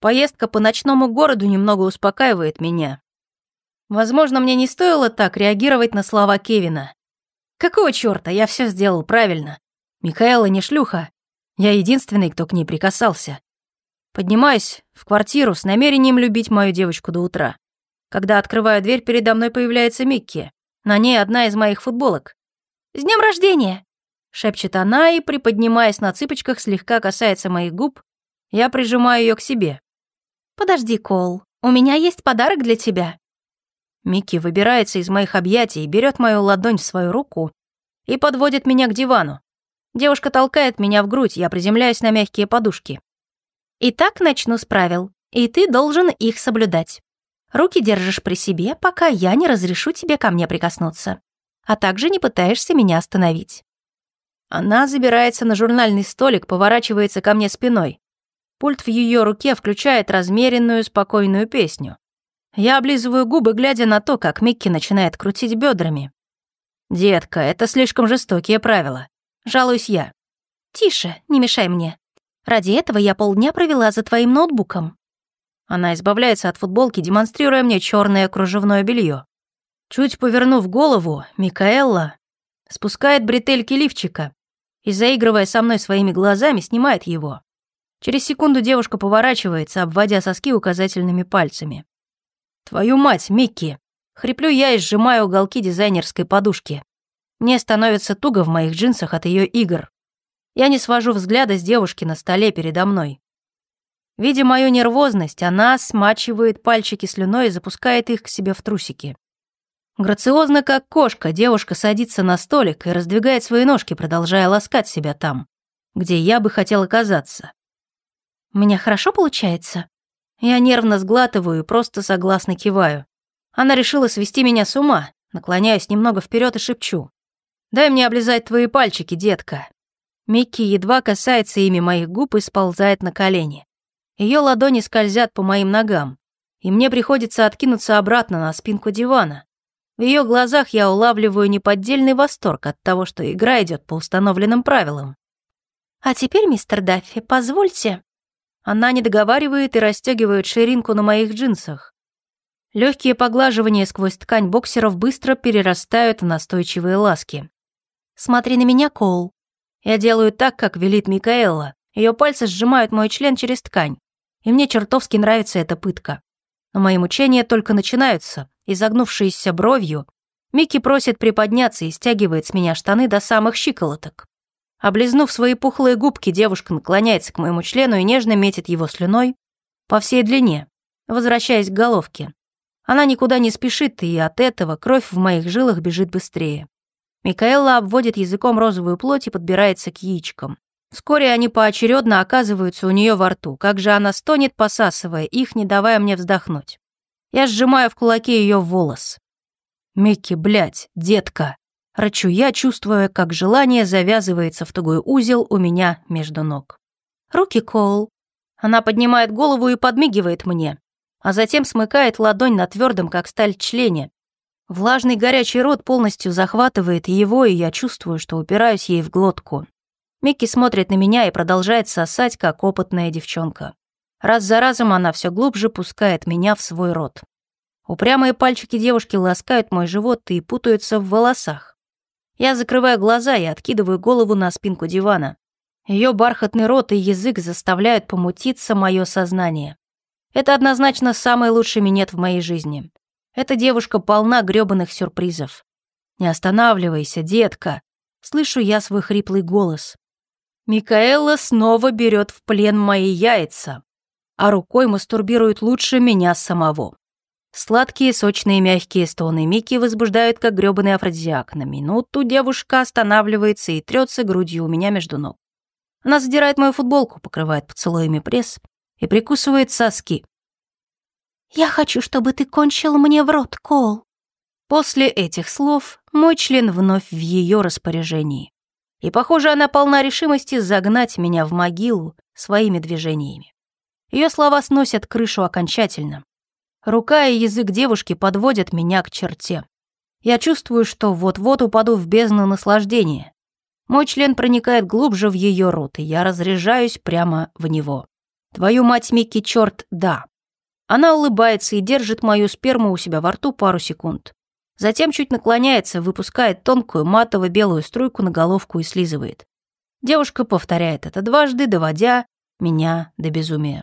Поездка по ночному городу немного успокаивает меня. Возможно, мне не стоило так реагировать на слова Кевина. Какого чёрта, я всё сделал правильно. Микаэла не шлюха. Я единственный, кто к ней прикасался. Поднимаюсь в квартиру с намерением любить мою девочку до утра. Когда открываю дверь, передо мной появляется Микки. На ней одна из моих футболок. «С днем рождения!» — шепчет она и, приподнимаясь на цыпочках, слегка касается моих губ. Я прижимаю ее к себе. «Подожди, Кол, у меня есть подарок для тебя». Микки выбирается из моих объятий, берет мою ладонь в свою руку и подводит меня к дивану. Девушка толкает меня в грудь, я приземляюсь на мягкие подушки. Итак, начну с правил, и ты должен их соблюдать. Руки держишь при себе, пока я не разрешу тебе ко мне прикоснуться, а также не пытаешься меня остановить. Она забирается на журнальный столик, поворачивается ко мне спиной. Пульт в ее руке включает размеренную, спокойную песню. Я облизываю губы, глядя на то, как Микки начинает крутить бедрами. «Детка, это слишком жестокие правила. Жалуюсь я». «Тише, не мешай мне. Ради этого я полдня провела за твоим ноутбуком». Она избавляется от футболки, демонстрируя мне черное кружевное белье. Чуть повернув голову, Микаэлла спускает бретельки лифчика и, заигрывая со мной своими глазами, снимает его. Через секунду девушка поворачивается, обводя соски указательными пальцами. «Твою мать, Микки!» Хриплю я и сжимаю уголки дизайнерской подушки. Мне становится туго в моих джинсах от ее игр. Я не свожу взгляда с девушки на столе передо мной. Видя мою нервозность, она смачивает пальчики слюной и запускает их к себе в трусики. Грациозно, как кошка, девушка садится на столик и раздвигает свои ножки, продолжая ласкать себя там, где я бы хотел оказаться. «У меня хорошо получается?» Я нервно сглатываю и просто согласно киваю. Она решила свести меня с ума. Наклоняюсь немного вперед и шепчу. «Дай мне облизать твои пальчики, детка». Микки едва касается ими моих губ и сползает на колени. Ее ладони скользят по моим ногам, и мне приходится откинуться обратно на спинку дивана. В ее глазах я улавливаю неподдельный восторг от того, что игра идет по установленным правилам. «А теперь, мистер Даффи, позвольте...» Она не договаривает и расстегивает ширинку на моих джинсах. Легкие поглаживания сквозь ткань боксеров быстро перерастают в настойчивые ласки. «Смотри на меня, Коул». Я делаю так, как велит Микаэла. Ее пальцы сжимают мой член через ткань. И мне чертовски нравится эта пытка. Но мои мучения только начинаются. Изогнувшиеся бровью, Микки просит приподняться и стягивает с меня штаны до самых щиколоток. Облизнув свои пухлые губки, девушка наклоняется к моему члену и нежно метит его слюной по всей длине, возвращаясь к головке. Она никуда не спешит, и от этого кровь в моих жилах бежит быстрее. Микаэла обводит языком розовую плоть и подбирается к яичкам. Вскоре они поочередно оказываются у нее во рту, как же она стонет, посасывая их, не давая мне вздохнуть. Я сжимаю в кулаке ее волос. «Микки, блядь, детка!» Рычу я, чувствуя, как желание завязывается в тугой узел у меня между ног. «Руки, Коул». Она поднимает голову и подмигивает мне, а затем смыкает ладонь на твердом, как сталь, члене. Влажный горячий рот полностью захватывает его, и я чувствую, что упираюсь ей в глотку. Микки смотрит на меня и продолжает сосать, как опытная девчонка. Раз за разом она все глубже пускает меня в свой рот. Упрямые пальчики девушки ласкают мой живот и путаются в волосах. Я закрываю глаза и откидываю голову на спинку дивана. Ее бархатный рот и язык заставляют помутиться мое сознание. Это однозначно самый лучший минет в моей жизни. Эта девушка полна грёбаных сюрпризов. Не останавливайся, детка. Слышу я свой хриплый голос. Микаэла снова берет в плен мои яйца, а рукой мастурбирует лучше меня самого. Сладкие, сочные, мягкие стоны Мики возбуждают, как грёбаный афродизиак. На минуту девушка останавливается и трется грудью у меня между ног. Она задирает мою футболку, покрывает поцелуями пресс и прикусывает соски. «Я хочу, чтобы ты кончил мне в рот, Кол». После этих слов мой член вновь в ее распоряжении. И, похоже, она полна решимости загнать меня в могилу своими движениями. Ее слова сносят крышу окончательно. Рука и язык девушки подводят меня к черте. Я чувствую, что вот-вот упаду в бездну наслаждения. Мой член проникает глубже в ее рот, и я разряжаюсь прямо в него. Твою мать, Микки, черт, да. Она улыбается и держит мою сперму у себя во рту пару секунд. Затем чуть наклоняется, выпускает тонкую матово-белую струйку на головку и слизывает. Девушка повторяет это дважды, доводя меня до безумия.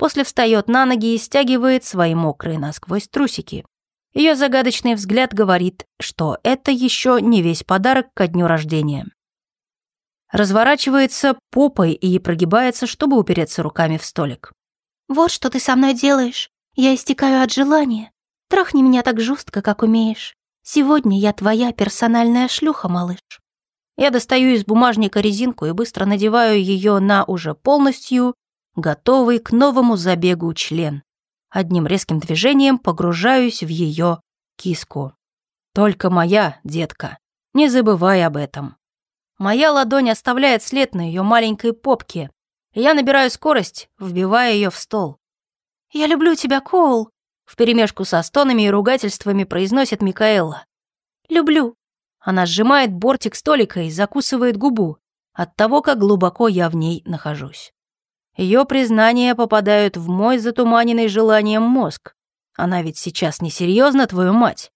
После встает на ноги и стягивает свои мокрые насквозь трусики. Ее загадочный взгляд говорит, что это еще не весь подарок ко дню рождения. Разворачивается попой и прогибается, чтобы упереться руками в столик. «Вот что ты со мной делаешь. Я истекаю от желания. Трахни меня так жестко, как умеешь. Сегодня я твоя персональная шлюха, малыш». Я достаю из бумажника резинку и быстро надеваю ее на уже полностью готовый к новому забегу член. Одним резким движением погружаюсь в ее киску. Только моя, детка, не забывай об этом. Моя ладонь оставляет след на ее маленькой попке, я набираю скорость, вбивая ее в стол. «Я люблю тебя, Коул», — вперемешку со стонами и ругательствами произносит Микаэла. «Люблю». Она сжимает бортик столика и закусывает губу от того, как глубоко я в ней нахожусь. Ее признания попадают в мой затуманенный желанием мозг. Она ведь сейчас несерьезно, твою мать.